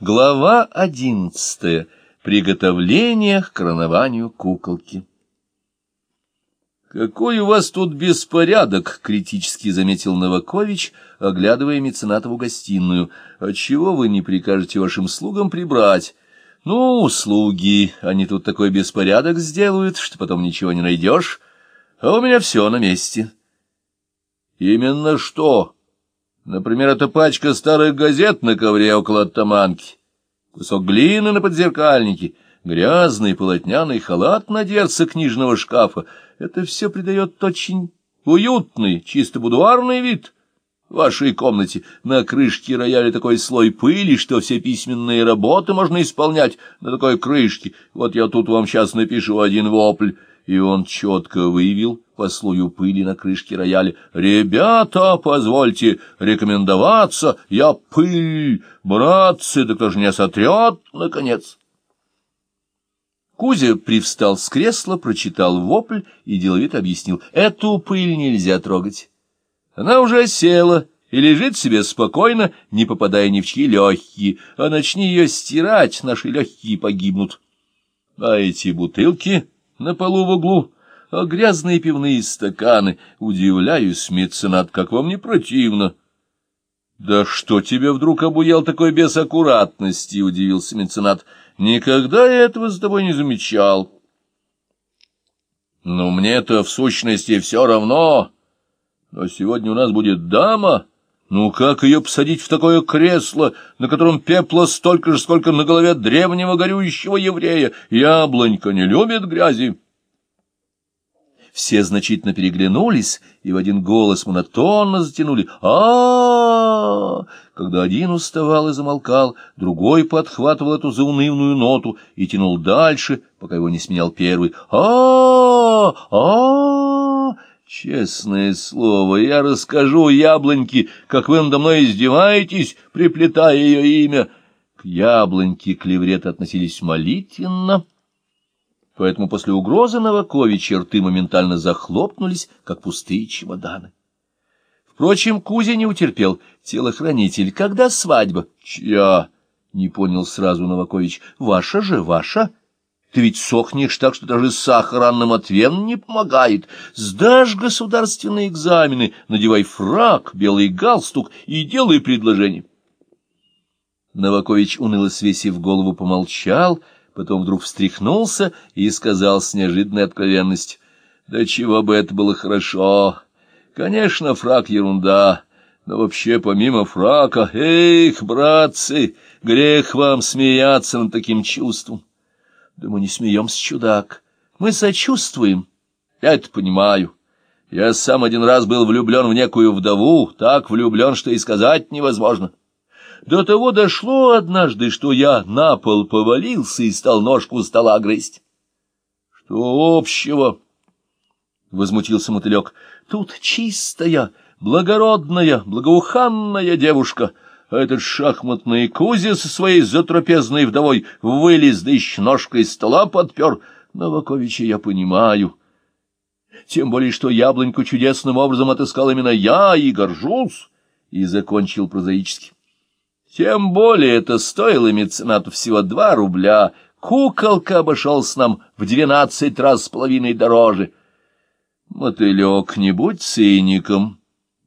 Глава одиннадцатая. Приготовление к коронованию куколки. «Какой у вас тут беспорядок!» — критически заметил Новакович, оглядывая меценатову гостиную. «Отчего вы не прикажете вашим слугам прибрать?» «Ну, слуги, они тут такой беспорядок сделают, что потом ничего не найдешь, а у меня все на месте». «Именно что?» Например, эта пачка старых газет на ковре около оттаманки, кусок глины на подзеркальнике, грязный полотняный халат на дверце книжного шкафа. Это все придает очень уютный, чисто будуарный вид в вашей комнате. На крышке рояля такой слой пыли, что все письменные работы можно исполнять на такой крышке. Вот я тут вам сейчас напишу один вопль и он четко выявил по слою пыли на крышке рояля. «Ребята, позвольте рекомендоваться, я пыль, братцы, да кто же не сотрет, наконец?» Кузя привстал с кресла, прочитал вопль и деловито объяснил. «Эту пыль нельзя трогать. Она уже села» и лежит себе спокойно, не попадая ни в чьи легкие, а начни ее стирать, наши легкие погибнут. А эти бутылки на полу в углу, а грязные пивные стаканы. Удивляюсь, меценат, как вам не противно. — Да что тебе вдруг обуял такой без аккуратности? — удивился меценат. — Никогда я этого с тобой не замечал. — Ну, мне-то в сущности все равно. Но сегодня у нас будет дама... Ну, как ее посадить в такое кресло, на котором пепла столько же, сколько на голове древнего горюющего еврея? Яблонька не любит грязи. Все значительно переглянулись и в один голос монотонно затянули а, -а, -а, Когда один уставал и замолкал, другой подхватывал эту заунывную ноту и тянул дальше, пока его не сменял первый. а а, -а Честное слово, я расскажу яблоньке, как вы надо мной издеваетесь, приплетая ее имя. К яблоньке клевреты относились молитвенно, поэтому после угрозы Новаковича рты моментально захлопнулись, как пустые чемоданы. Впрочем, Кузя не утерпел. Телохранитель, когда свадьба? Чья? Не понял сразу Новакович. Ваша же, ваша. Ты ведь сохнешь так, что даже сахар Анна Матвеевна не помогает. Сдашь государственные экзамены, надевай фрак, белый галстук и делай предложение. Новакович, уныло свесив голову, помолчал, потом вдруг встряхнулся и сказал с неожиданной откровенностью. — Да чего бы это было хорошо! Конечно, фрак — ерунда, но вообще помимо фрака... Эх, братцы, грех вам смеяться над таким чувством! Да мы не смеемся, чудак. Мы сочувствуем. Я это понимаю. Я сам один раз был влюблен в некую вдову, так влюблен, что и сказать невозможно. До того дошло однажды, что я на пол повалился и стал ножку стола грызть. — Что общего? — возмутился мотылек. — Тут чистая, благородная, благоуханная девушка — этот шахматный Кузя со своей затрапезной вдовой вылез, да еще ножкой стола подпер. Новаковича я понимаю. Тем более, что яблоньку чудесным образом отыскал именно я и горжусь, и закончил прозаически. Тем более это стоило меценату всего два рубля. Куколка обошелся нам в двенадцать раз с половиной дороже. Мотылек, не будь циником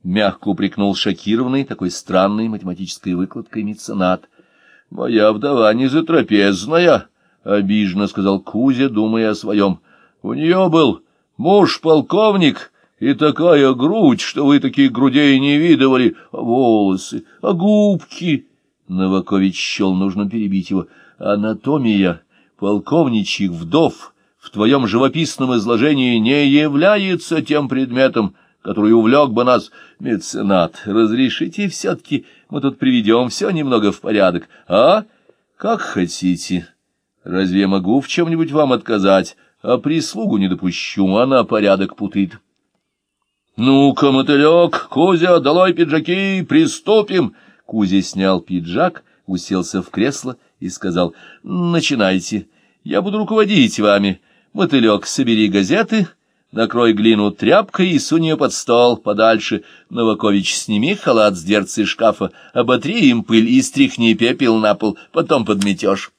мягко упрекнул шокированный такой странной математической выкладкой меценат. — Моя вдова не затрапезная, — обиженно сказал Кузя, думая о своем. — У нее был муж-полковник и такая грудь, что вы таких грудей не видывали, а волосы, а губки. Новакович счел нужно перебить его. — Анатомия полковничьих вдов в твоем живописном изложении не является тем предметом, который увлек бы нас. Меценат, разрешите все-таки, мы тут приведем все немного в порядок. А? Как хотите. Разве я могу в чем-нибудь вам отказать? А прислугу не допущу, она порядок путает. Ну-ка, мотылек, Кузя, долой пиджаки, приступим. Кузя снял пиджак, уселся в кресло и сказал, начинайте, я буду руководить вами. Мотылек, собери газеты, Накрой глину тряпкой и сунь ее под стол подальше. Новакович, сними халат с дверцы шкафа, оботри им пыль и стряхни пепел на пол, потом подметешь.